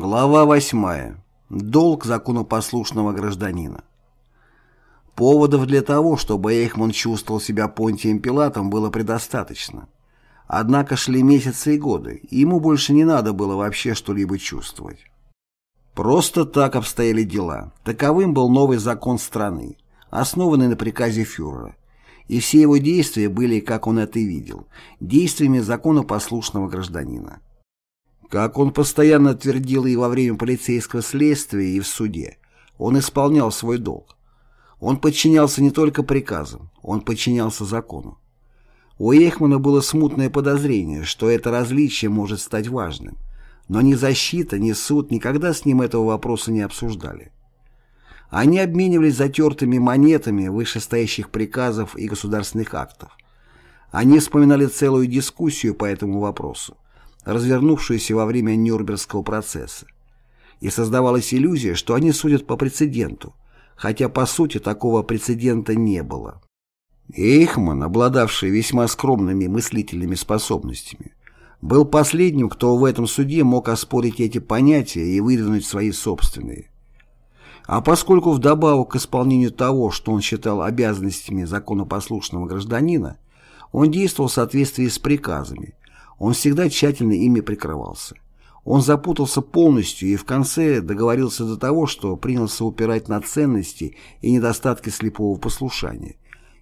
Глава 8. Долг законопослушного гражданина. Поводов для того, чтобы Эйхман чувствовал себя Понтием Пилатом, было предостаточно. Однако шли месяцы и годы, и ему больше не надо было вообще что-либо чувствовать. Просто так обстояли дела. Таковым был новый закон страны, основанный на приказе фюрера. И все его действия были, как он это видел, действиями законопослушного гражданина. Как он постоянно твердил и во время полицейского следствия, и в суде, он исполнял свой долг. Он подчинялся не только приказам, он подчинялся закону. У Эйхмана было смутное подозрение, что это различие может стать важным, но ни защита, ни суд никогда с ним этого вопроса не обсуждали. Они обменивались затертыми монетами вышестоящих приказов и государственных актов. Они вспоминали целую дискуссию по этому вопросу, развернувшуюся во время Нюрнбергского процесса. И создавалась иллюзия, что они судят по прецеденту, хотя по сути такого прецедента не было. Эйхман, обладавший весьма скромными мыслительными способностями, был последним, кто в этом суде мог оспорить эти понятия и выдвинуть свои собственные. А поскольку вдобавок к исполнению того, что он считал обязанностями законопослушного гражданина, он действовал в соответствии с приказами, он всегда тщательно ими прикрывался. Он запутался полностью и в конце договорился до того, что принялся упирать на ценности и недостатки слепого послушания,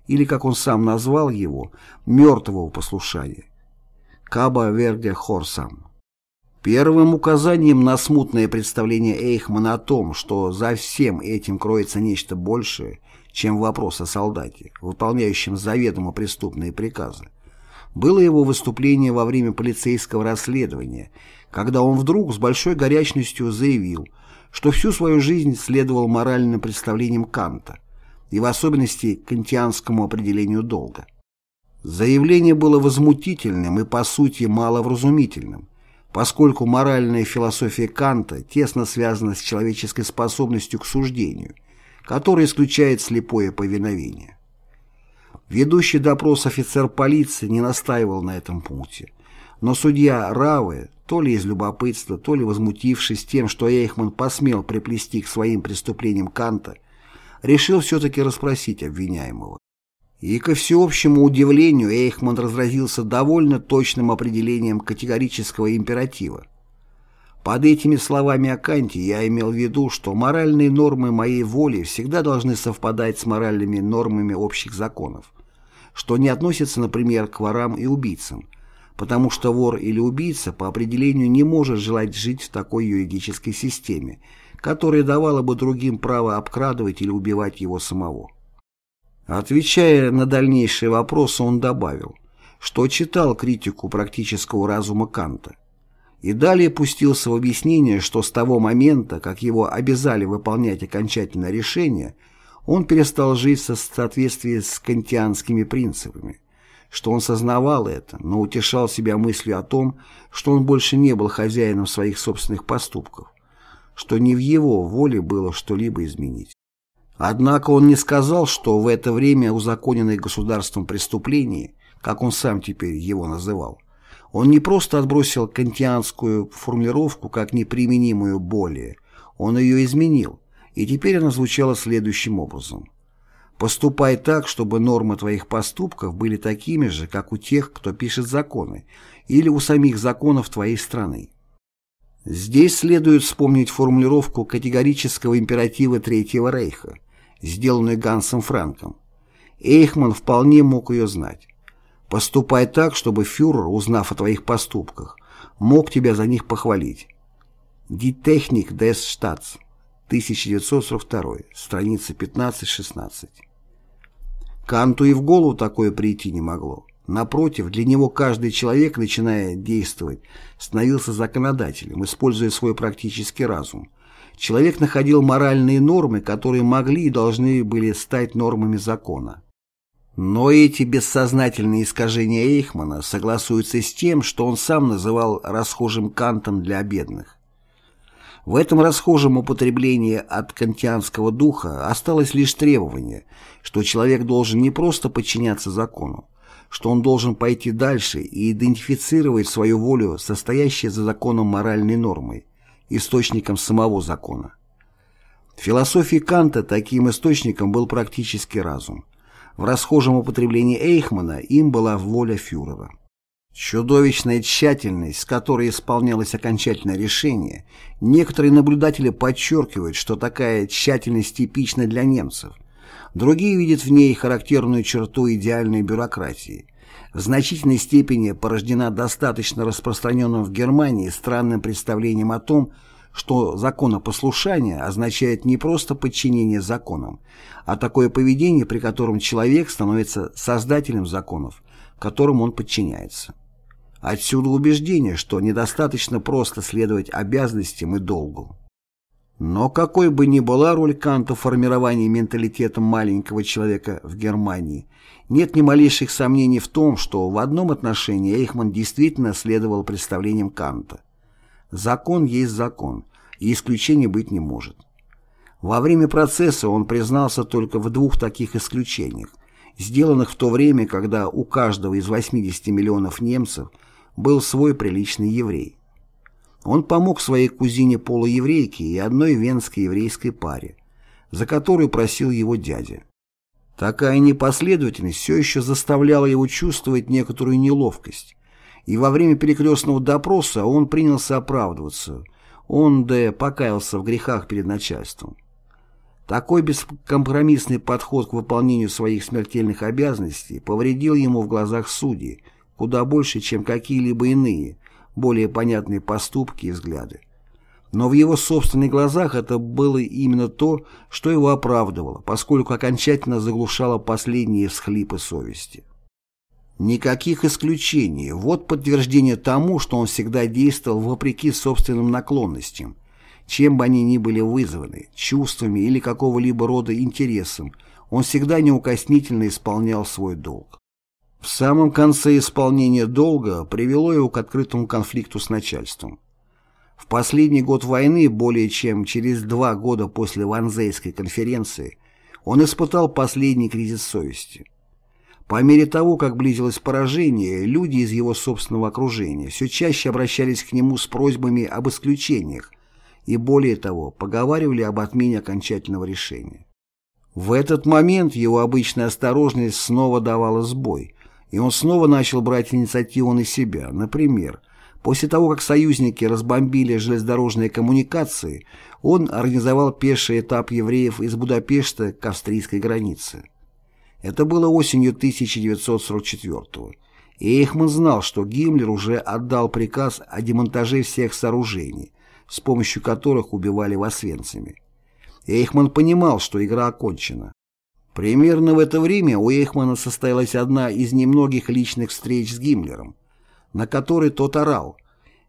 или, как он сам назвал его, мертвого послушания. Каба Верге Хорсам. Первым указанием на смутное представление Эйхмана о том, что за всем этим кроется нечто большее, чем вопрос о солдате, выполняющем заведомо преступные приказы, было его выступление во время полицейского расследования, когда он вдруг с большой горячностью заявил, что всю свою жизнь следовал моральным представлениям Канта и в особенности кантианскому определению долга. Заявление было возмутительным и по сути маловразумительным, поскольку моральная философия Канта тесно связана с человеческой способностью к суждению, которая исключает слепое повиновение. Ведущий допрос офицер полиции не настаивал на этом пункте. Но судья Раве, то ли из любопытства, то ли возмутившись тем, что Эйхман посмел приплести к своим преступлениям Канта, решил все-таки расспросить обвиняемого. И ко всеобщему удивлению Эйхман разразился довольно точным определением категорического императива. Под этими словами о Канте я имел в виду, что моральные нормы моей воли всегда должны совпадать с моральными нормами общих законов что не относится, например, к ворам и убийцам, потому что вор или убийца по определению не может желать жить в такой юридической системе, которая давала бы другим право обкрадывать или убивать его самого. Отвечая на дальнейшие вопросы, он добавил, что читал критику практического разума Канта, и далее пустился в объяснение, что с того момента, как его обязали выполнять окончательное решение – он перестал жить в соответствии с кантианскими принципами, что он сознавал это, но утешал себя мыслью о том, что он больше не был хозяином своих собственных поступков, что не в его воле было что-либо изменить. Однако он не сказал, что в это время узаконенное государством преступление, как он сам теперь его называл, он не просто отбросил кантианскую формулировку как неприменимую более, он ее изменил, и теперь она звучала следующим образом. «Поступай так, чтобы нормы твоих поступков были такими же, как у тех, кто пишет законы, или у самих законов твоей страны». Здесь следует вспомнить формулировку категорического императива Третьего Рейха, сделанную Гансом Франком. Эйхман вполне мог ее знать. «Поступай так, чтобы фюрер, узнав о твоих поступках, мог тебя за них похвалить». «Die Technik des Staats» 1942, страница 15-16. Канту и в голову такое прийти не могло. Напротив, для него каждый человек, начиная действовать, становился законодателем, используя свой практический разум. Человек находил моральные нормы, которые могли и должны были стать нормами закона. Но эти бессознательные искажения Эйхмана согласуются с тем, что он сам называл расхожим кантом для бедных. В этом расхожем употреблении от кантианского духа осталось лишь требование, что человек должен не просто подчиняться закону, что он должен пойти дальше и идентифицировать свою волю, состоящей за законом моральной нормой, источником самого закона. В философии Канта таким источником был практически разум. В расхожем употреблении Эйхмана им была воля фюрера. Чудовищная тщательность, с которой исполнялось окончательное решение, некоторые наблюдатели подчеркивают, что такая тщательность типична для немцев. Другие видят в ней характерную черту идеальной бюрократии. В значительной степени порождена достаточно распространенным в Германии странным представлением о том, что законопослушание означает не просто подчинение законам, а такое поведение, при котором человек становится создателем законов, которым он подчиняется. Отсюда убеждение, что недостаточно просто следовать обязанностям и долгу. Но какой бы ни была роль Канта в формировании менталитета маленького человека в Германии, нет ни малейших сомнений в том, что в одном отношении Эйхман действительно следовал представлениям Канта. Закон есть закон, и исключений быть не может. Во время процесса он признался только в двух таких исключениях, сделанных в то время, когда у каждого из 80 миллионов немцев был свой приличный еврей. Он помог своей кузине полуеврейке и одной венской еврейской паре, за которую просил его дядя. Такая непоследовательность все еще заставляла его чувствовать некоторую неловкость, и во время перекрестного допроса он принялся оправдываться. Он, да, покаялся в грехах перед начальством. Такой бескомпромиссный подход к выполнению своих смертельных обязанностей повредил ему в глазах судей куда больше, чем какие-либо иные, более понятные поступки и взгляды. Но в его собственных глазах это было именно то, что его оправдывало, поскольку окончательно заглушало последние всхлипы совести. Никаких исключений. Вот подтверждение тому, что он всегда действовал вопреки собственным наклонностям, чем бы они ни были вызваны, чувствами или какого-либо рода интересом, он всегда неукоснительно исполнял свой долг. В самом конце исполнения долга привело его к открытому конфликту с начальством. В последний год войны, более чем через два года после Ванзейской конференции, он испытал последний кризис совести. По мере того, как близилось поражение, люди из его собственного окружения все чаще обращались к нему с просьбами об исключениях и, более того, поговаривали об отмене окончательного решения. В этот момент его обычная осторожность снова давала сбой, и он снова начал брать инициативу на себя. Например, после того, как союзники разбомбили железнодорожные коммуникации, он организовал пеший этап евреев из Будапешта к австрийской границе. Это было осенью 1944 года. И Эйхман знал, что Гиммлер уже отдал приказ о демонтаже всех сооружений, с помощью которых убивали в Освенциме. Эйхман понимал, что игра окончена. Примерно в это время у Эйхмана состоялась одна из немногих личных встреч с Гиммлером, на которой тот орал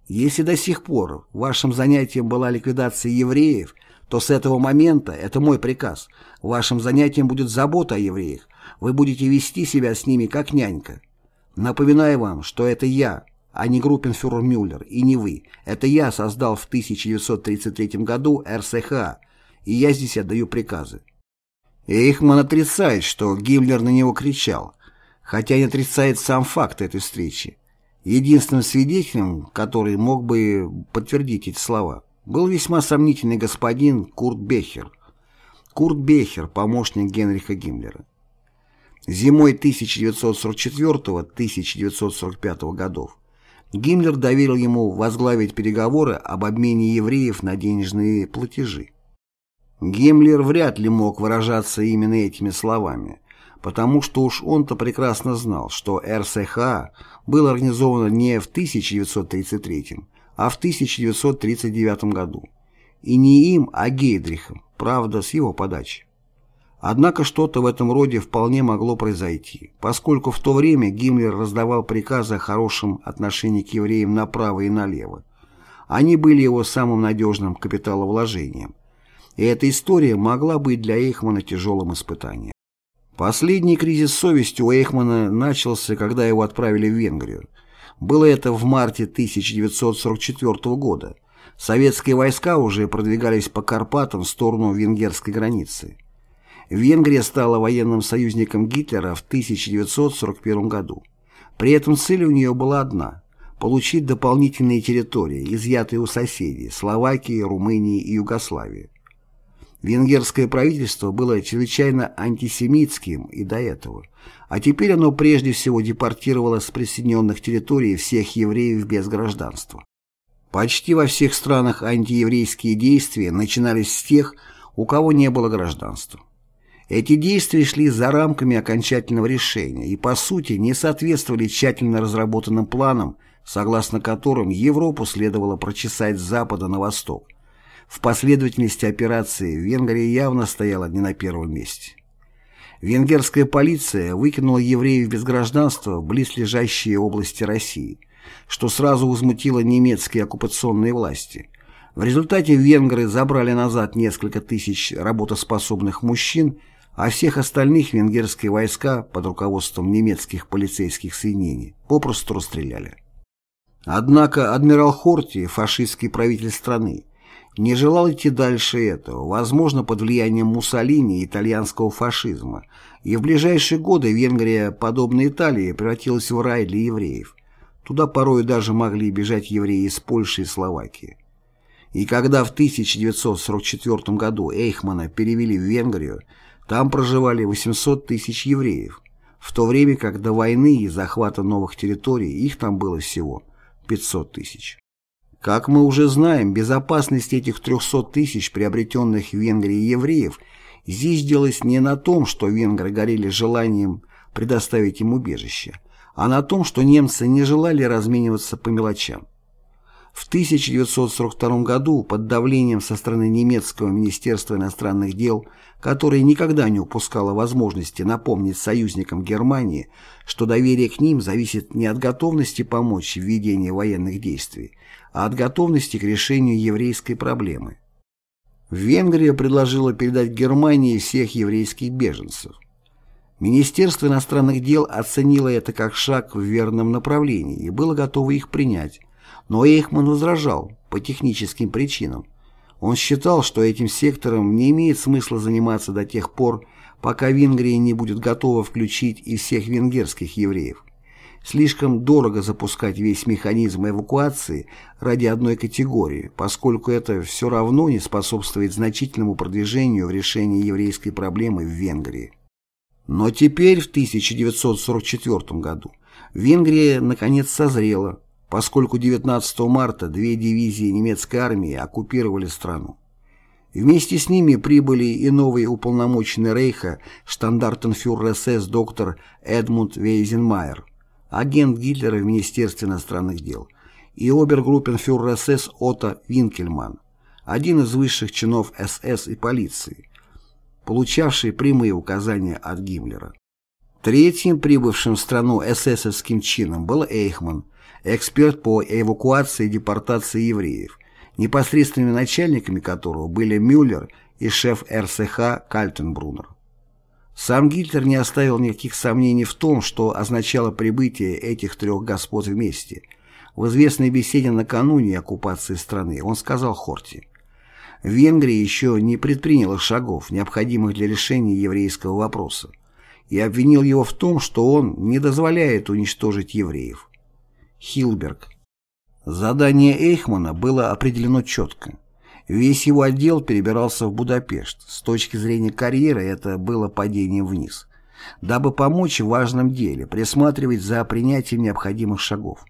«Если до сих пор вашим занятием была ликвидация евреев, то с этого момента, это мой приказ, вашим занятием будет забота о евреях, вы будете вести себя с ними как нянька. Напоминаю вам, что это я, а не группенфюрер Мюллер, и не вы. Это я создал в 1933 году РСХ, и я здесь отдаю приказы. Эйхман отрицает, что Гиммлер на него кричал, хотя и отрицает сам факт этой встречи. Единственным свидетелем, который мог бы подтвердить эти слова, был весьма сомнительный господин Курт Бехер. Курт Бехер, помощник Генриха Гиммлера. Зимой 1944-1945 годов Гиммлер доверил ему возглавить переговоры об обмене евреев на денежные платежи. Гиммлер вряд ли мог выражаться именно этими словами, потому что уж он-то прекрасно знал, что РСХА было организовано не в 1933, а в 1939 году. И не им, а Гейдрихом, правда, с его подачи. Однако что-то в этом роде вполне могло произойти, поскольку в то время Гиммлер раздавал приказы о хорошем отношении к евреям направо и налево. Они были его самым надежным капиталовложением – и эта история могла быть для Эйхмана тяжелым испытанием. Последний кризис совести у Эйхмана начался, когда его отправили в Венгрию. Было это в марте 1944 года. Советские войска уже продвигались по Карпатам в сторону венгерской границы. Венгрия стала военным союзником Гитлера в 1941 году. При этом цель у нее была одна – получить дополнительные территории, изъятые у соседей Словакии, Румынии и Югославии. Венгерское правительство было чрезвычайно антисемитским и до этого, а теперь оно прежде всего депортировало с присоединенных территорий всех евреев без гражданства. Почти во всех странах антиеврейские действия начинались с тех, у кого не было гражданства. Эти действия шли за рамками окончательного решения и, по сути, не соответствовали тщательно разработанным планам, согласно которым Европу следовало прочесать с запада на восток. В последовательности операции Венгрия явно стояла не на первом месте. Венгерская полиция выкинула евреев без гражданства в близлежащие области России, что сразу возмутило немецкие оккупационные власти. В результате венгры забрали назад несколько тысяч работоспособных мужчин, а всех остальных венгерские войска под руководством немецких полицейских соединений попросту расстреляли. Однако адмирал Хорти, фашистский правитель страны, не желал идти дальше этого, возможно, под влиянием Муссолини и итальянского фашизма, и в ближайшие годы Венгрия, подобно Италии, превратилась в рай для евреев. Туда порой даже могли бежать евреи из Польши и Словакии. И когда в 1944 году Эйхмана перевели в Венгрию, там проживали 800 тысяч евреев, в то время как до войны и захвата новых территорий их там было всего 500 тысяч. Как мы уже знаем, безопасность этих 300 тысяч приобретенных в Венгрии евреев здесь делалась не на том, что венгры горели желанием предоставить им убежище, а на том, что немцы не желали размениваться по мелочам. В 1942 году под давлением со стороны немецкого Министерства иностранных дел, которое никогда не упускало возможности напомнить союзникам Германии, что доверие к ним зависит не от готовности помочь в ведении военных действий, а от готовности к решению еврейской проблемы. Венгрия предложила передать Германии всех еврейских беженцев. Министерство иностранных дел оценило это как шаг в верном направлении и было готово их принять, но Эйхман возражал по техническим причинам. Он считал, что этим сектором не имеет смысла заниматься до тех пор, пока Венгрия не будет готова включить и всех венгерских евреев. Слишком дорого запускать весь механизм эвакуации ради одной категории, поскольку это все равно не способствует значительному продвижению в решении еврейской проблемы в Венгрии. Но теперь, в 1944 году, Венгрия наконец созрела, поскольку 19 марта две дивизии немецкой армии оккупировали страну. Вместе с ними прибыли и новый уполномоченный Рейха штандартенфюрер СС доктор Эдмунд Вейзенмайер, агент Гитлера в Министерстве иностранных дел, и обергруппенфюрер СС Отто Винкельман, один из высших чинов СС и полиции, получавший прямые указания от Гиммлера. Третьим прибывшим в страну эсэсовским чином был Эйхман – эксперт по эвакуации и депортации евреев, непосредственными начальниками которого были Мюллер и шеф РСХ Кальтенбруннер. Сам Гитлер не оставил никаких сомнений в том, что означало прибытие этих трех господ вместе. В известной беседе накануне оккупации страны он сказал Хорти, «Венгрия еще не предприняла шагов, необходимых для решения еврейского вопроса, и обвинил его в том, что он не дозволяет уничтожить евреев. Хилберг. Задание Эйхмана было определено четко. Весь его отдел перебирался в Будапешт. С точки зрения карьеры это было падение вниз. Дабы помочь в важном деле, присматривать за принятием необходимых шагов.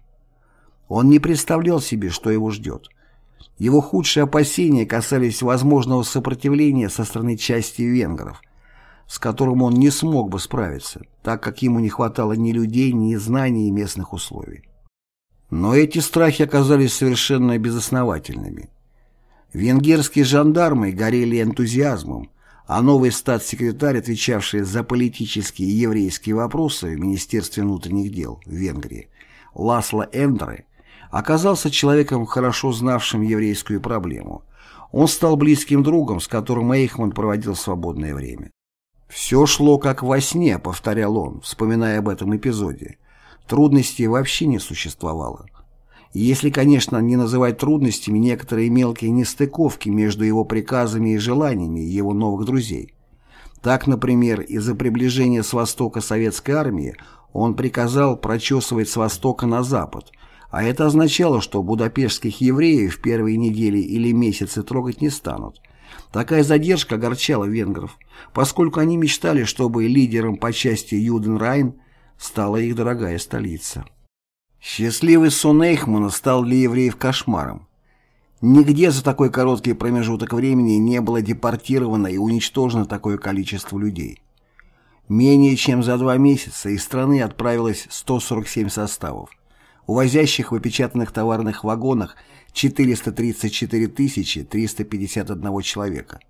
Он не представлял себе, что его ждет. Его худшие опасения касались возможного сопротивления со стороны части венгров, с которым он не смог бы справиться, так как ему не хватало ни людей, ни знаний местных условий. Но эти страхи оказались совершенно безосновательными. Венгерские жандармы горели энтузиазмом, а новый статс-секретарь, отвечавший за политические и еврейские вопросы в Министерстве внутренних дел Венгрии, Ласло Эндре, оказался человеком, хорошо знавшим еврейскую проблему. Он стал близким другом, с которым Эйхман проводил свободное время. «Все шло как во сне», — повторял он, вспоминая об этом эпизоде. Трудностей вообще не существовало. Если, конечно, не называть трудностями некоторые мелкие нестыковки между его приказами и желаниями его новых друзей. Так, например, из-за приближения с востока советской армии он приказал прочесывать с востока на запад, а это означало, что будапештских евреев в первые недели или месяцы трогать не станут. Такая задержка огорчала венгров, поскольку они мечтали, чтобы лидером по части Юденрайн стала их дорогая столица. Счастливый сон Эйхмана стал для евреев кошмаром. Нигде за такой короткий промежуток времени не было депортировано и уничтожено такое количество людей. Менее чем за два месяца из страны отправилось 147 составов, увозящих в опечатанных товарных вагонах 434 351 человека,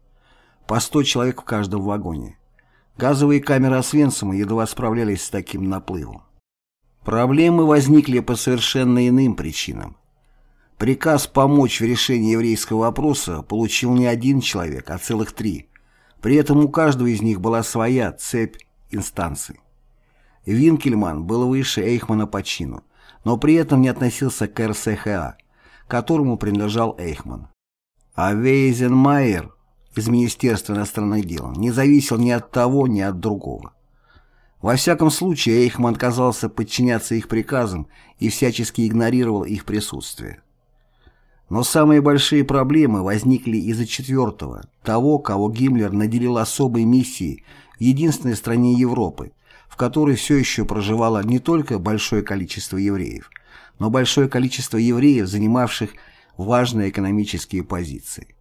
по 100 человек в каждом вагоне. Газовые камеры Освенцима едва справлялись с таким наплывом. Проблемы возникли по совершенно иным причинам. Приказ помочь в решении еврейского вопроса получил не один человек, а целых три. При этом у каждого из них была своя цепь инстанций. Винкельман был выше Эйхмана по чину, но при этом не относился к РСХА, которому принадлежал Эйхман. А Вейзенмайер из Министерства иностранных дел не зависел ни от того, ни от другого. Во всяком случае, Эйхман отказался подчиняться их приказам и всячески игнорировал их присутствие. Но самые большие проблемы возникли из-за четвертого, того, кого Гиммлер наделил особой миссией в единственной стране Европы, в которой все еще проживало не только большое количество евреев, но большое количество евреев, занимавших важные экономические позиции.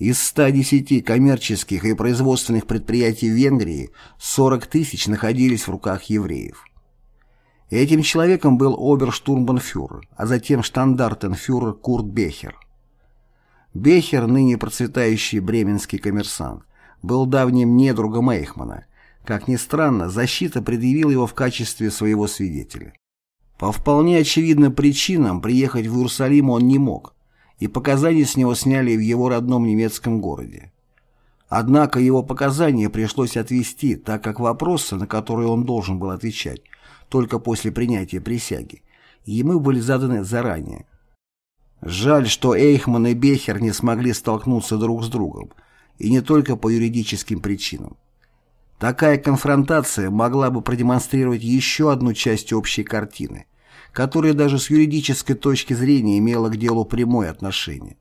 Из 110 коммерческих и производственных предприятий Венгрии 40 тысяч находились в руках евреев. Этим человеком был оберштурмбанфюрер, а затем штандартенфюрер Курт Бехер. Бехер, ныне процветающий бременский коммерсант, был давним недругом Эйхмана. Как ни странно, защита предъявила его в качестве своего свидетеля. По вполне очевидным причинам приехать в Иерусалим он не мог – и показания с него сняли в его родном немецком городе. Однако его показания пришлось отвести, так как вопросы, на которые он должен был отвечать, только после принятия присяги, ему были заданы заранее. Жаль, что Эйхман и Бехер не смогли столкнуться друг с другом, и не только по юридическим причинам. Такая конфронтация могла бы продемонстрировать еще одну часть общей картины которая даже с юридической точки зрения имела к делу прямое отношение.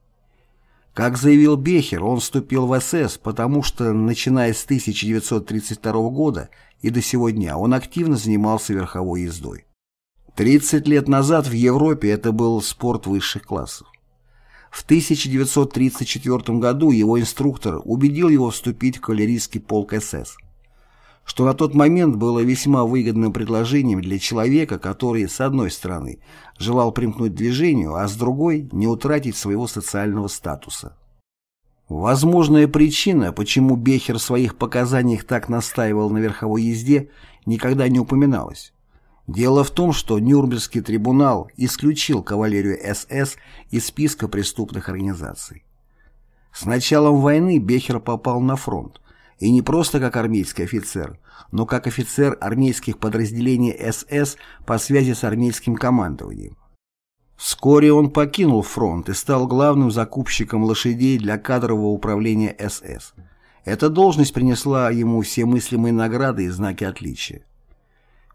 Как заявил Бехер, он вступил в СС, потому что, начиная с 1932 года и до сего дня, он активно занимался верховой ездой. 30 лет назад в Европе это был спорт высших классов. В 1934 году его инструктор убедил его вступить в кавалерийский полк СС что на тот момент было весьма выгодным предложением для человека, который, с одной стороны, желал примкнуть к движению, а с другой – не утратить своего социального статуса. Возможная причина, почему Бехер в своих показаниях так настаивал на верховой езде, никогда не упоминалась. Дело в том, что Нюрнбергский трибунал исключил кавалерию СС из списка преступных организаций. С началом войны Бехер попал на фронт, и не просто как армейский офицер, но как офицер армейских подразделений СС по связи с армейским командованием. Вскоре он покинул фронт и стал главным закупщиком лошадей для кадрового управления СС. Эта должность принесла ему все мыслимые награды и знаки отличия.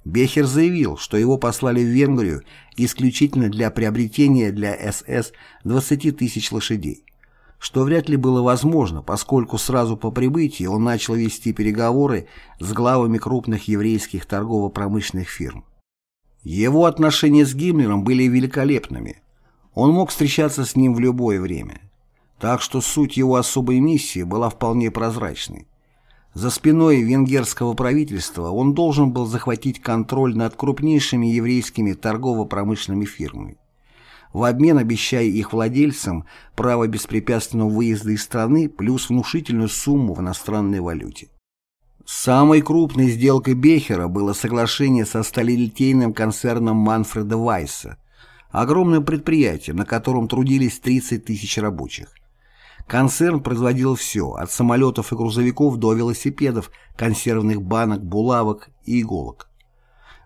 Бехер заявил, что его послали в Венгрию исключительно для приобретения для СС 20 тысяч лошадей что вряд ли было возможно, поскольку сразу по прибытии он начал вести переговоры с главами крупных еврейских торгово-промышленных фирм. Его отношения с Гиммлером были великолепными. Он мог встречаться с ним в любое время. Так что суть его особой миссии была вполне прозрачной. За спиной венгерского правительства он должен был захватить контроль над крупнейшими еврейскими торгово-промышленными фирмами в обмен обещая их владельцам право беспрепятственного выезда из страны плюс внушительную сумму в иностранной валюте. Самой крупной сделкой Бехера было соглашение со сталелитейным концерном Манфреда Вайса, огромным предприятием, на котором трудились 30 тысяч рабочих. Концерн производил все, от самолетов и грузовиков до велосипедов, консервных банок, булавок и иголок.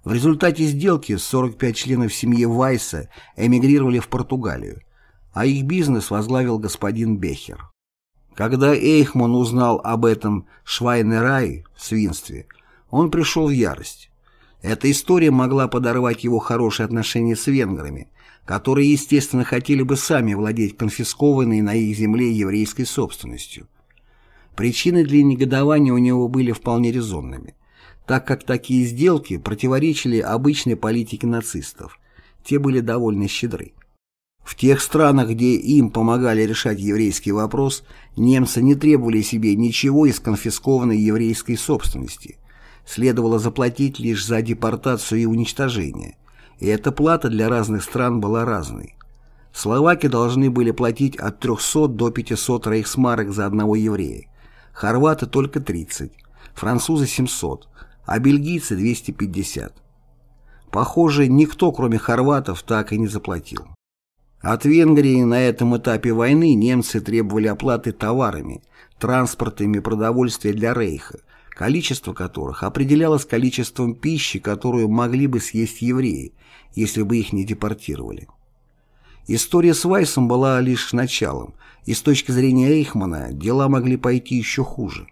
В результате сделки 45 членов семьи Вайса эмигрировали в Португалию, а их бизнес возглавил господин Бехер. Когда Эйхман узнал об этом Швайнерай в свинстве, он пришел в ярость. Эта история могла подорвать его хорошие отношения с венграми, которые, естественно, хотели бы сами владеть конфискованной на их земле еврейской собственностью. Причины для негодования у него были вполне резонными, так как такие сделки противоречили обычной политике нацистов, те были довольно щедры. В тех странах, где им помогали решать еврейский вопрос, немцы не требовали себе ничего из конфискованной еврейской собственности. Следовало заплатить лишь за депортацию и уничтожение. И эта плата для разных стран была разной. Словаки должны были платить от 300 до 500 рейхсмарок за одного еврея, хорваты только 30, французы 700, а бельгийцы 250. Похоже, никто, кроме хорватов, так и не заплатил. От Венгрии на этом этапе войны немцы требовали оплаты товарами, транспортами продовольствия для Рейха, количество которых определялось количеством пищи, которую могли бы съесть евреи, если бы их не депортировали. История с Вайсом была лишь началом, и с точки зрения Эйхмана дела могли пойти еще хуже.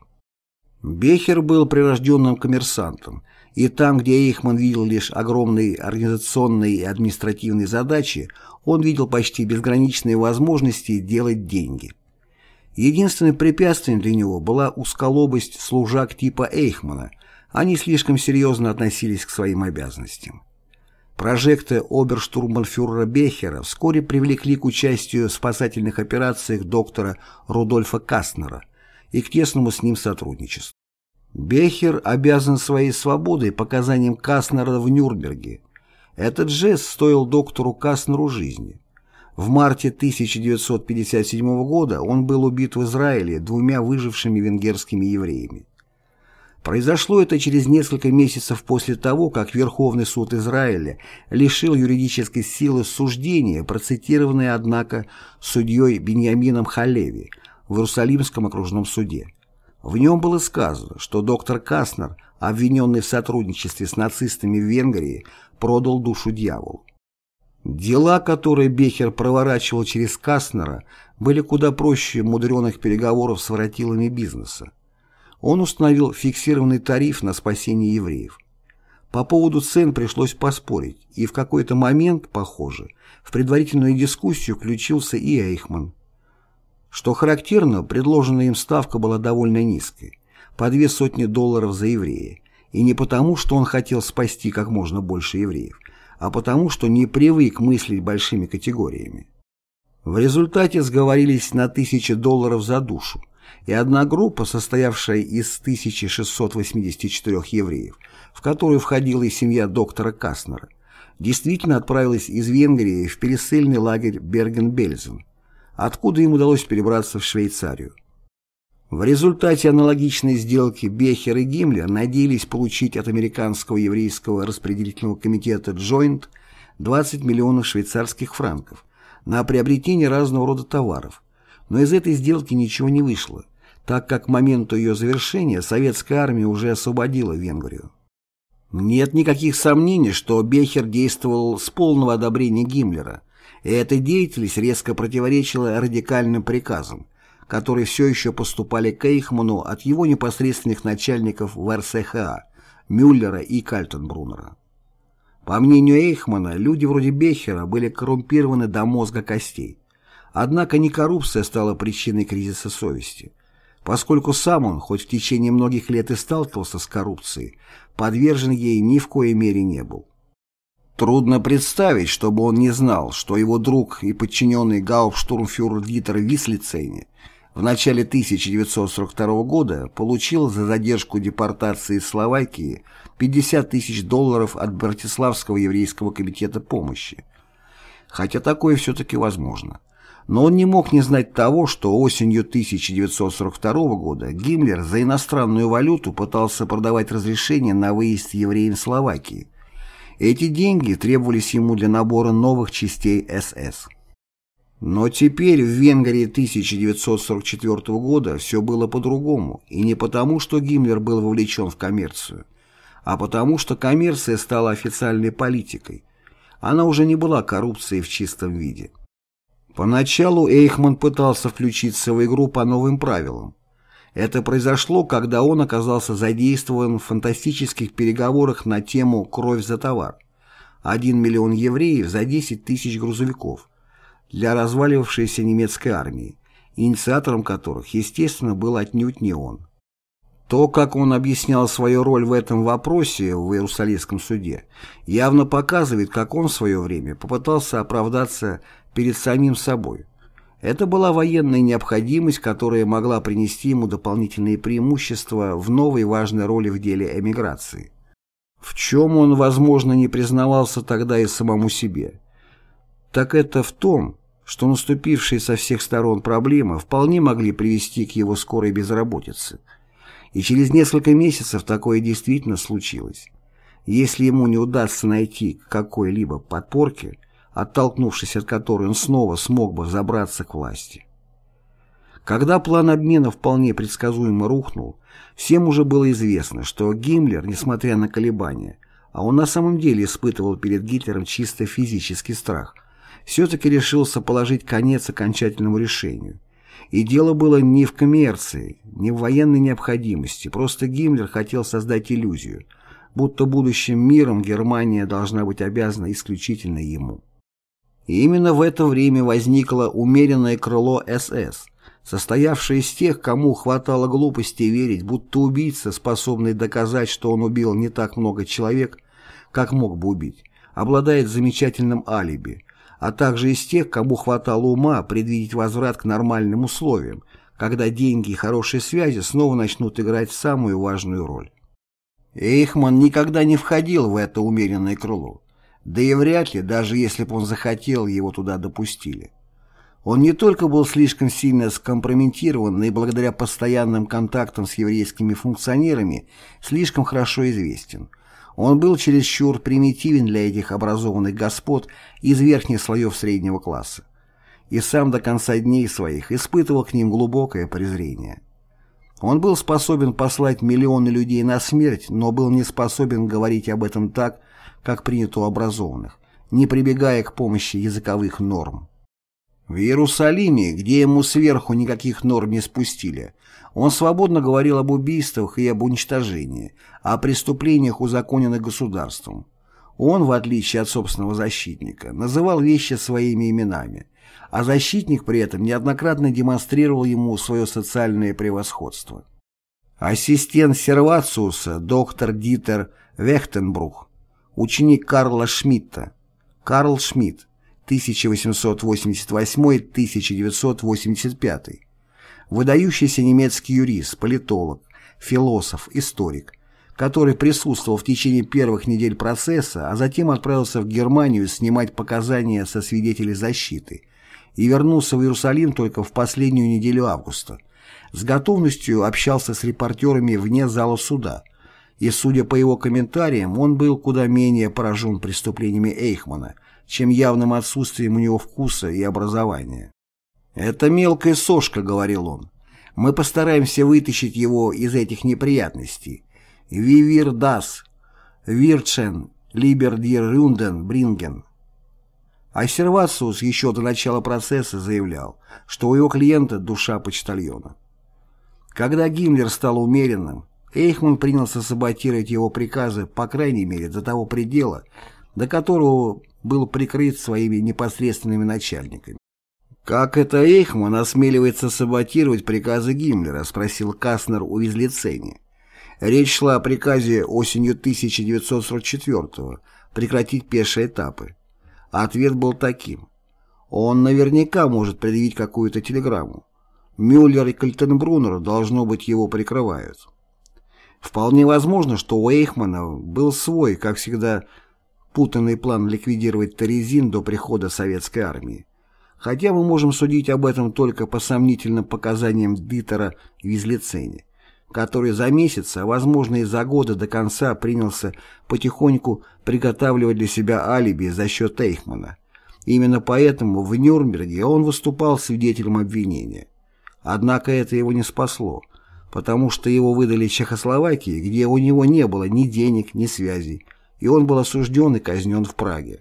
Бехер был прирожденным коммерсантом, и там, где Эйхман видел лишь огромные организационные и административные задачи, он видел почти безграничные возможности делать деньги. Единственным препятствием для него была узколобость служак типа Эйхмана, они слишком серьезно относились к своим обязанностям. Прожекты оберштурмбанфюрера Бехера вскоре привлекли к участию в спасательных операциях доктора Рудольфа Кастнера и к тесному с ним сотрудничеству. Бехер обязан своей свободой показаниям Кастнера в Нюрнберге. Этот жест стоил доктору Кастнеру жизни. В марте 1957 года он был убит в Израиле двумя выжившими венгерскими евреями. Произошло это через несколько месяцев после того, как Верховный суд Израиля лишил юридической силы суждения, процитированное, однако, судьей Беньямином Халеви в Иерусалимском окружном суде. В нем было сказано, что доктор Каснер, обвиненный в сотрудничестве с нацистами в Венгрии, продал душу дьяволу. Дела, которые Бехер проворачивал через Кастнера, были куда проще мудреных переговоров с воротилами бизнеса. Он установил фиксированный тариф на спасение евреев. По поводу цен пришлось поспорить, и в какой-то момент, похоже, в предварительную дискуссию включился и Эйхман. Что характерно, предложенная им ставка была довольно низкой, по две сотни долларов за еврея, и не потому, что он хотел спасти как можно больше евреев, а потому что не привык мыслить большими категориями. В результате сговорились на тысячи долларов за душу, и одна группа, состоявшая из 1684 евреев, в которую входила и семья доктора Каснера, действительно отправилась из Венгрии в пересыльный лагерь Берген-Бельзен, откуда им удалось перебраться в Швейцарию. В результате аналогичной сделки Бехер и Гиммлер надеялись получить от американского еврейского распределительного комитета «Джойнт» 20 миллионов швейцарских франков на приобретение разного рода товаров, но из этой сделки ничего не вышло, так как к моменту ее завершения советская армия уже освободила Венгрию. Нет никаких сомнений, что Бехер действовал с полного одобрения Гиммлера, и эта деятельность резко противоречила радикальным приказам, которые все еще поступали к Эйхману от его непосредственных начальников в РСХА, Мюллера и Кальтенбруннера. По мнению Эйхмана, люди вроде Бехера были коррумпированы до мозга костей. Однако не коррупция стала причиной кризиса совести, поскольку сам он, хоть в течение многих лет и сталкивался с коррупцией, подвержен ей ни в коей мере не был. Трудно представить, чтобы он не знал, что его друг и подчиненный гауптштурмфюрер Дитер Вислицейне в начале 1942 года получил за задержку депортации из Словакии 50 тысяч долларов от Братиславского еврейского комитета помощи. Хотя такое все-таки возможно. Но он не мог не знать того, что осенью 1942 года Гиммлер за иностранную валюту пытался продавать разрешение на выезд евреев в Словакии. Эти деньги требовались ему для набора новых частей СС. Но теперь в Венгрии 1944 года все было по-другому, и не потому, что Гиммлер был вовлечен в коммерцию, а потому, что коммерция стала официальной политикой. Она уже не была коррупцией в чистом виде. Поначалу Эйхман пытался включиться в игру по новым правилам. Это произошло, когда он оказался задействован в фантастических переговорах на тему «Кровь за товар», 1 миллион евреев за 10 тысяч грузовиков для разваливавшейся немецкой армии, инициатором которых, естественно, был отнюдь не он. То, как он объяснял свою роль в этом вопросе в Иерусалимском суде, явно показывает, как он в свое время попытался оправдаться перед самим собой. Это была военная необходимость, которая могла принести ему дополнительные преимущества в новой важной роли в деле эмиграции. В чем он, возможно, не признавался тогда и самому себе. Так это в том, что наступившие со всех сторон проблемы вполне могли привести к его скорой безработице – и через несколько месяцев такое действительно случилось. Если ему не удастся найти какой-либо подпорки, оттолкнувшись от которой он снова смог бы забраться к власти. Когда план обмена вполне предсказуемо рухнул, всем уже было известно, что Гиммлер, несмотря на колебания, а он на самом деле испытывал перед Гитлером чисто физический страх, все-таки решился положить конец окончательному решению и дело было не в коммерции, не в военной необходимости, просто Гиммлер хотел создать иллюзию, будто будущим миром Германия должна быть обязана исключительно ему. И именно в это время возникло умеренное крыло СС, состоявшее из тех, кому хватало глупости верить, будто убийца, способный доказать, что он убил не так много человек, как мог бы убить, обладает замечательным алиби, а также из тех, кому хватало ума предвидеть возврат к нормальным условиям, когда деньги и хорошие связи снова начнут играть самую важную роль. Эйхман никогда не входил в это умеренное крыло, да и вряд ли, даже если бы он захотел, его туда допустили. Он не только был слишком сильно скомпрометирован, но и благодаря постоянным контактам с еврейскими функционерами слишком хорошо известен – он был чересчур примитивен для этих образованных господ из верхних слоев среднего класса. И сам до конца дней своих испытывал к ним глубокое презрение. Он был способен послать миллионы людей на смерть, но был не способен говорить об этом так, как принято у образованных, не прибегая к помощи языковых норм. В Иерусалиме, где ему сверху никаких норм не спустили, он свободно говорил об убийствах и об уничтожении, о преступлениях, узаконенных государством. Он, в отличие от собственного защитника, называл вещи своими именами, а защитник при этом неоднократно демонстрировал ему свое социальное превосходство. Ассистент Сервациуса, доктор Дитер Вехтенбрух, ученик Карла Шмидта, Карл Шмидт, 1888-1985, выдающийся немецкий юрист, политолог, философ, историк, который присутствовал в течение первых недель процесса, а затем отправился в Германию снимать показания со свидетелей защиты и вернулся в Иерусалим только в последнюю неделю августа. С готовностью общался с репортерами вне зала суда, и, судя по его комментариям, он был куда менее поражен преступлениями Эйхмана, чем явным отсутствием у него вкуса и образования. «Это мелкая сошка», — говорил он. «Мы постараемся вытащить его из этих неприятностей. Вивир дас, вирчен, либер дир рюнден бринген». А Сервациус еще до начала процесса заявлял, что у его клиента душа почтальона. Когда Гиммлер стал умеренным, Эйхман принялся саботировать его приказы, по крайней мере, до того предела, до которого был прикрыт своими непосредственными начальниками. «Как это Эйхман осмеливается саботировать приказы Гиммлера?» – спросил Каснер у Визлицени. Речь шла о приказе осенью 1944-го прекратить пешие этапы. Ответ был таким. Он наверняка может предъявить какую-то телеграмму. Мюллер и Кальтенбруннер, должно быть, его прикрывают. Вполне возможно, что у Эйхмана был свой, как всегда, путанный план ликвидировать Торезин до прихода советской армии хотя мы можем судить об этом только по сомнительным показаниям Дитера в Визлицене, который за месяц, а возможно и за годы до конца принялся потихоньку приготавливать для себя алиби за счет Эйхмана. Именно поэтому в Нюрнберге он выступал свидетелем обвинения. Однако это его не спасло, потому что его выдали Чехословакии, где у него не было ни денег, ни связей, и он был осужден и казнен в Праге.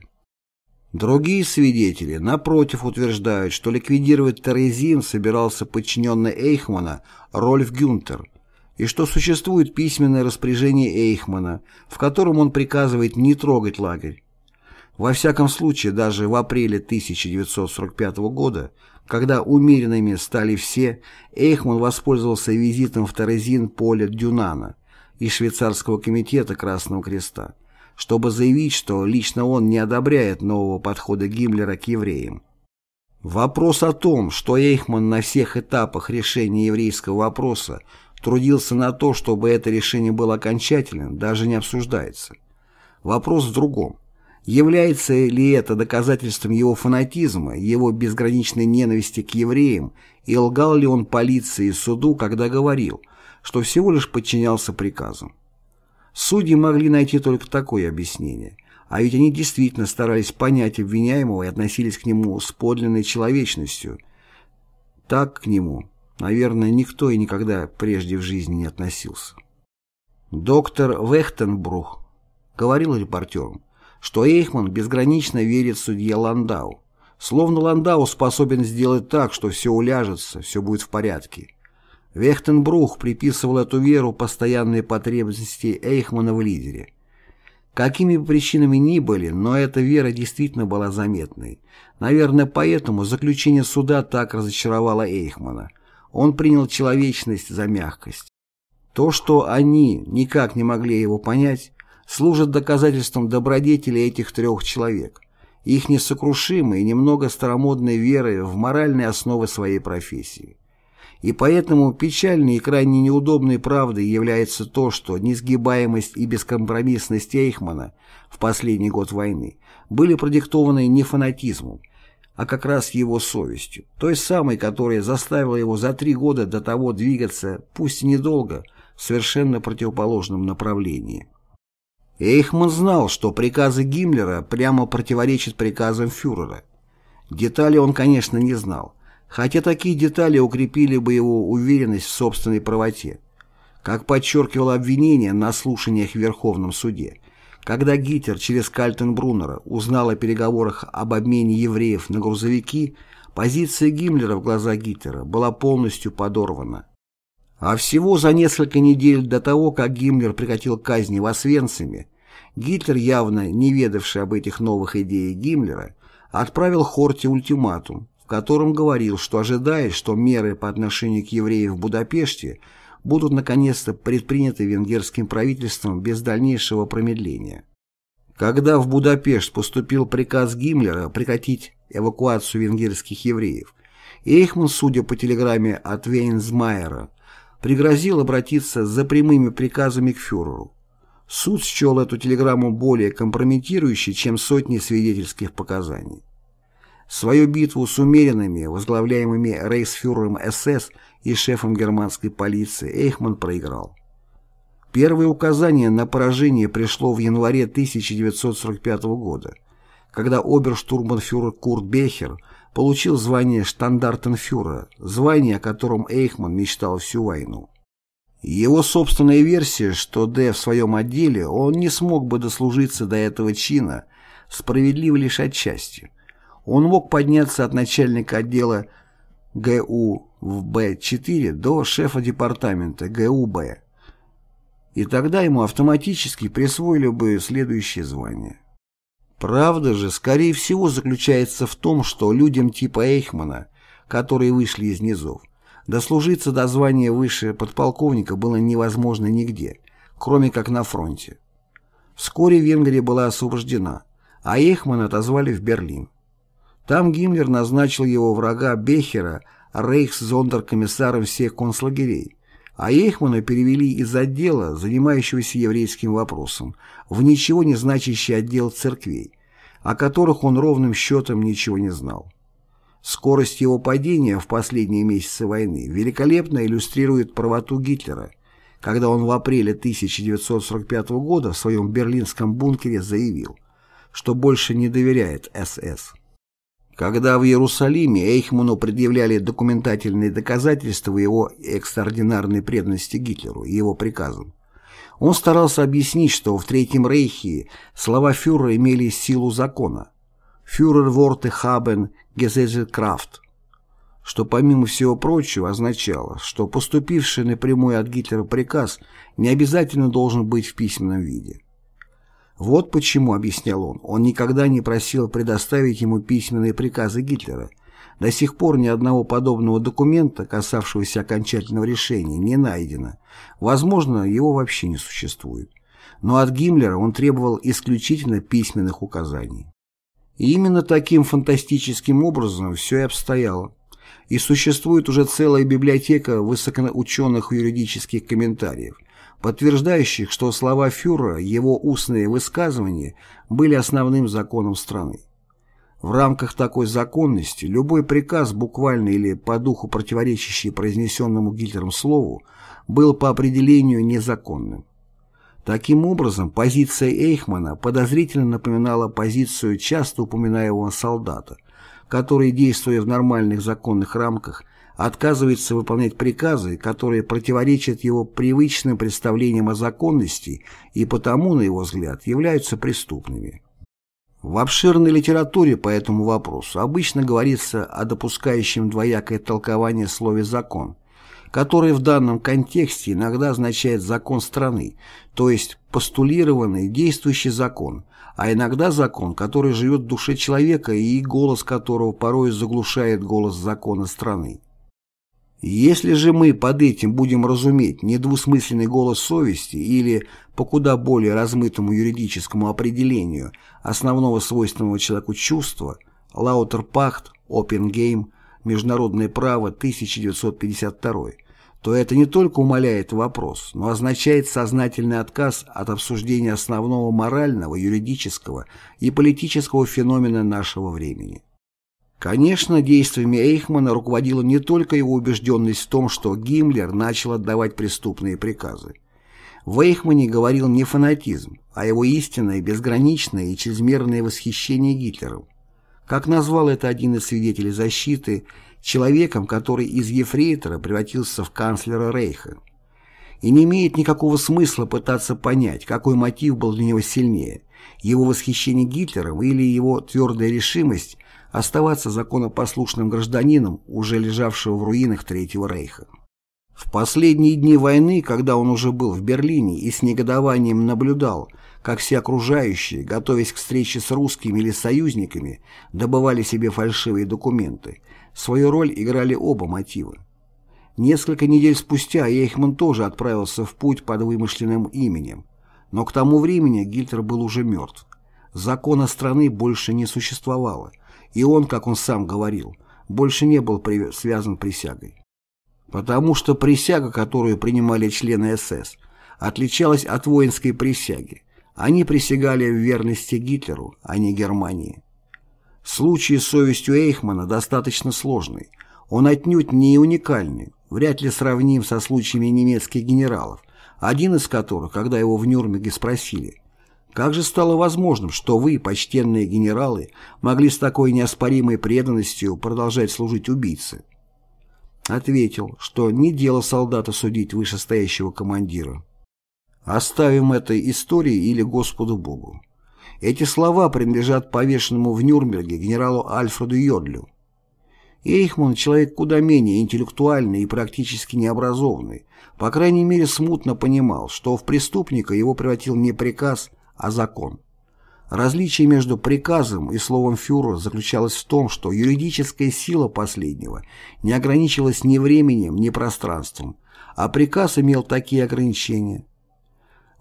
Другие свидетели, напротив, утверждают, что ликвидировать Терезин собирался подчиненный Эйхмана Рольф Гюнтер, и что существует письменное распоряжение Эйхмана, в котором он приказывает не трогать лагерь. Во всяком случае, даже в апреле 1945 года, когда умеренными стали все, Эйхман воспользовался визитом в Терезин Поля Дюнана из швейцарского комитета Красного Креста, чтобы заявить, что лично он не одобряет нового подхода Гиммлера к евреям. Вопрос о том, что Эйхман на всех этапах решения еврейского вопроса трудился на то, чтобы это решение было окончательным, даже не обсуждается. Вопрос в другом. Является ли это доказательством его фанатизма, его безграничной ненависти к евреям, и лгал ли он полиции и суду, когда говорил, что всего лишь подчинялся приказам? Судьи могли найти только такое объяснение, а ведь они действительно старались понять обвиняемого и относились к нему с подлинной человечностью. Так к нему, наверное, никто и никогда прежде в жизни не относился. Доктор Вехтенбрух говорил репортерам, что Эйхман безгранично верит судье Ландау, словно Ландау способен сделать так, что все уляжется, все будет в порядке. Вехтенбрух приписывал эту веру постоянной потребности Эйхмана в лидере. Какими бы причинами ни были, но эта вера действительно была заметной. Наверное, поэтому заключение суда так разочаровало Эйхмана. Он принял человечность за мягкость. То, что они никак не могли его понять, служит доказательством добродетели этих трех человек, их несокрушимой и немного старомодной веры в моральные основы своей профессии. И поэтому печальной и крайне неудобной правдой является то, что несгибаемость и бескомпромиссность Эйхмана в последний год войны были продиктованы не фанатизмом, а как раз его совестью, той самой, которая заставила его за три года до того двигаться, пусть и недолго, в совершенно противоположном направлении. Эйхман знал, что приказы Гиммлера прямо противоречат приказам фюрера. Детали он, конечно, не знал, хотя такие детали укрепили бы его уверенность в собственной правоте. Как подчеркивало обвинение на слушаниях в Верховном суде, когда Гитлер через Кальтенбруннера узнал о переговорах об обмене евреев на грузовики, позиция Гиммлера в глазах Гитлера была полностью подорвана. А всего за несколько недель до того, как Гиммлер прекратил казни в Освенциме, Гитлер, явно не ведавший об этих новых идеях Гиммлера, отправил Хорте ультиматум, в котором говорил, что ожидает, что меры по отношению к евреям в Будапеште будут наконец-то предприняты венгерским правительством без дальнейшего промедления. Когда в Будапешт поступил приказ Гиммлера прекратить эвакуацию венгерских евреев, Эйхман, судя по телеграмме от Вейнсмайера, пригрозил обратиться за прямыми приказами к фюреру. Суд счел эту телеграмму более компрометирующей, чем сотни свидетельских показаний. Свою битву с умеренными, возглавляемыми рейхсфюрером СС и шефом германской полиции Эйхман проиграл. Первое указание на поражение пришло в январе 1945 года, когда оберштурманфюрер Курт Бехер получил звание штандартенфюрера, звание, о котором Эйхман мечтал всю войну. Его собственная версия, что Д в своем отделе он не смог бы дослужиться до этого чина, справедлива лишь отчасти. Он мог подняться от начальника отдела ГУ в Б-4 до шефа департамента ГУБ. И тогда ему автоматически присвоили бы следующее звание. Правда же, скорее всего, заключается в том, что людям типа Эйхмана, которые вышли из низов, дослужиться до звания выше подполковника было невозможно нигде, кроме как на фронте. Вскоре Венгрия была освобождена, а Эйхмана отозвали в Берлин. Там Гиммлер назначил его врага Бехера рейхсзондеркомиссаром всех концлагерей, а Эйхмана перевели из отдела, занимающегося еврейским вопросом, в ничего не значащий отдел церквей, о которых он ровным счетом ничего не знал. Скорость его падения в последние месяцы войны великолепно иллюстрирует правоту Гитлера, когда он в апреле 1945 года в своем берлинском бункере заявил, что больше не доверяет СС. Когда в Иерусалиме Эйхману предъявляли документательные доказательства его экстраординарной преданности Гитлеру и его приказам, он старался объяснить, что в Третьем Рейхе слова фюрера имели силу закона «Фюрер Ворте Хабен Гезезекрафт», что помимо всего прочего означало, что поступивший напрямую от Гитлера приказ не обязательно должен быть в письменном виде. Вот почему, объяснял он, он никогда не просил предоставить ему письменные приказы Гитлера. До сих пор ни одного подобного документа, касавшегося окончательного решения, не найдено. Возможно, его вообще не существует. Но от Гиммлера он требовал исключительно письменных указаний. И именно таким фантастическим образом все и обстояло. И существует уже целая библиотека высокоученых юридических комментариев, подтверждающих, что слова фюрера, его устные высказывания были основным законом страны. В рамках такой законности любой приказ, буквально или по духу противоречащий произнесенному Гитлером слову, был по определению незаконным. Таким образом, позиция Эйхмана подозрительно напоминала позицию часто упоминаемого солдата, который, действуя в нормальных законных рамках, отказывается выполнять приказы, которые противоречат его привычным представлениям о законности и потому, на его взгляд, являются преступными. В обширной литературе по этому вопросу обычно говорится о допускающем двоякое толкование слове «закон», которое в данном контексте иногда означает закон страны, то есть постулированный действующий закон, а иногда закон, который живет в душе человека и голос которого порой заглушает голос закона страны. Если же мы под этим будем разуметь недвусмысленный голос совести или, по куда более размытому юридическому определению основного свойственного человеку чувства, Лаутерпахт, Опенгейм, Международное право, 1952, то это не только умаляет вопрос, но означает сознательный отказ от обсуждения основного морального, юридического и политического феномена нашего времени. Конечно, действиями Эйхмана руководила не только его убежденность в том, что Гиммлер начал отдавать преступные приказы. В Эйхмане говорил не фанатизм, а его истинное, безграничное и чрезмерное восхищение Гитлером. Как назвал это один из свидетелей защиты, человеком, который из ефрейтора превратился в канцлера Рейха. И не имеет никакого смысла пытаться понять, какой мотив был для него сильнее – его восхищение Гитлером или его твердая решимость оставаться законопослушным гражданином, уже лежавшего в руинах Третьего Рейха. В последние дни войны, когда он уже был в Берлине и с негодованием наблюдал, как все окружающие, готовясь к встрече с русскими или союзниками, добывали себе фальшивые документы, свою роль играли оба мотива. Несколько недель спустя Эйхман тоже отправился в путь под вымышленным именем, но к тому времени Гитлер был уже мертв. Закона страны больше не существовало – и он, как он сам говорил, больше не был при... связан присягой. Потому что присяга, которую принимали члены СС, отличалась от воинской присяги. Они присягали в верности Гитлеру, а не Германии. Случай с совестью Эйхмана достаточно сложный. Он отнюдь не уникальный, вряд ли сравним со случаями немецких генералов, один из которых, когда его в Нюрнберге спросили – как же стало возможным, что вы, почтенные генералы, могли с такой неоспоримой преданностью продолжать служить убийце? Ответил, что не дело солдата судить вышестоящего командира. Оставим этой истории или Господу Богу. Эти слова принадлежат повешенному в Нюрнберге генералу Альфреду Йодлю. Эйхман – человек куда менее интеллектуальный и практически необразованный, по крайней мере смутно понимал, что в преступника его превратил не приказ, а закон. Различие между приказом и словом фюрер заключалось в том, что юридическая сила последнего не ограничивалась ни временем, ни пространством, а приказ имел такие ограничения.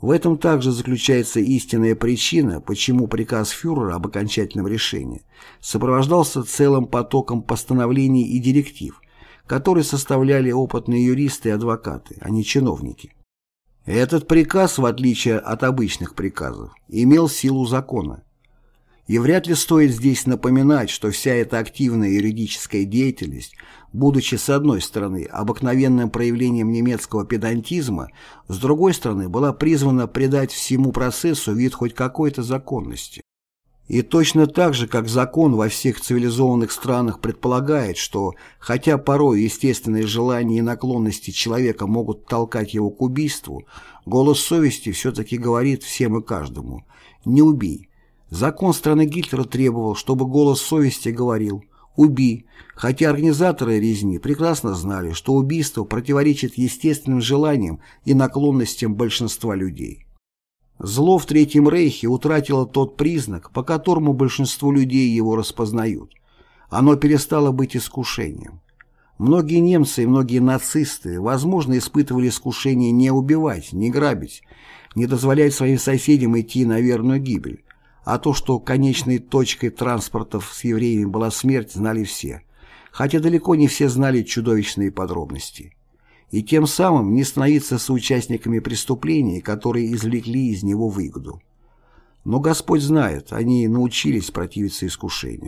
В этом также заключается истинная причина, почему приказ фюрера об окончательном решении сопровождался целым потоком постановлений и директив, которые составляли опытные юристы и адвокаты, а не чиновники. Этот приказ, в отличие от обычных приказов, имел силу закона. И вряд ли стоит здесь напоминать, что вся эта активная юридическая деятельность, будучи с одной стороны обыкновенным проявлением немецкого педантизма, с другой стороны была призвана придать всему процессу вид хоть какой-то законности. И точно так же, как закон во всех цивилизованных странах предполагает, что, хотя порой естественные желания и наклонности человека могут толкать его к убийству, голос совести все-таки говорит всем и каждому «не убей». Закон страны Гитлера требовал, чтобы голос совести говорил «убей», хотя организаторы резни прекрасно знали, что убийство противоречит естественным желаниям и наклонностям большинства людей. Зло в Третьем Рейхе утратило тот признак, по которому большинство людей его распознают. Оно перестало быть искушением. Многие немцы и многие нацисты, возможно, испытывали искушение не убивать, не грабить, не дозволять своим соседям идти на верную гибель. А то, что конечной точкой транспортов с евреями была смерть, знали все. Хотя далеко не все знали чудовищные подробности. И тем самым не становиться соучастниками преступлений, которые извлекли из него выгоду. Но Господь знает, они научились противиться искушению.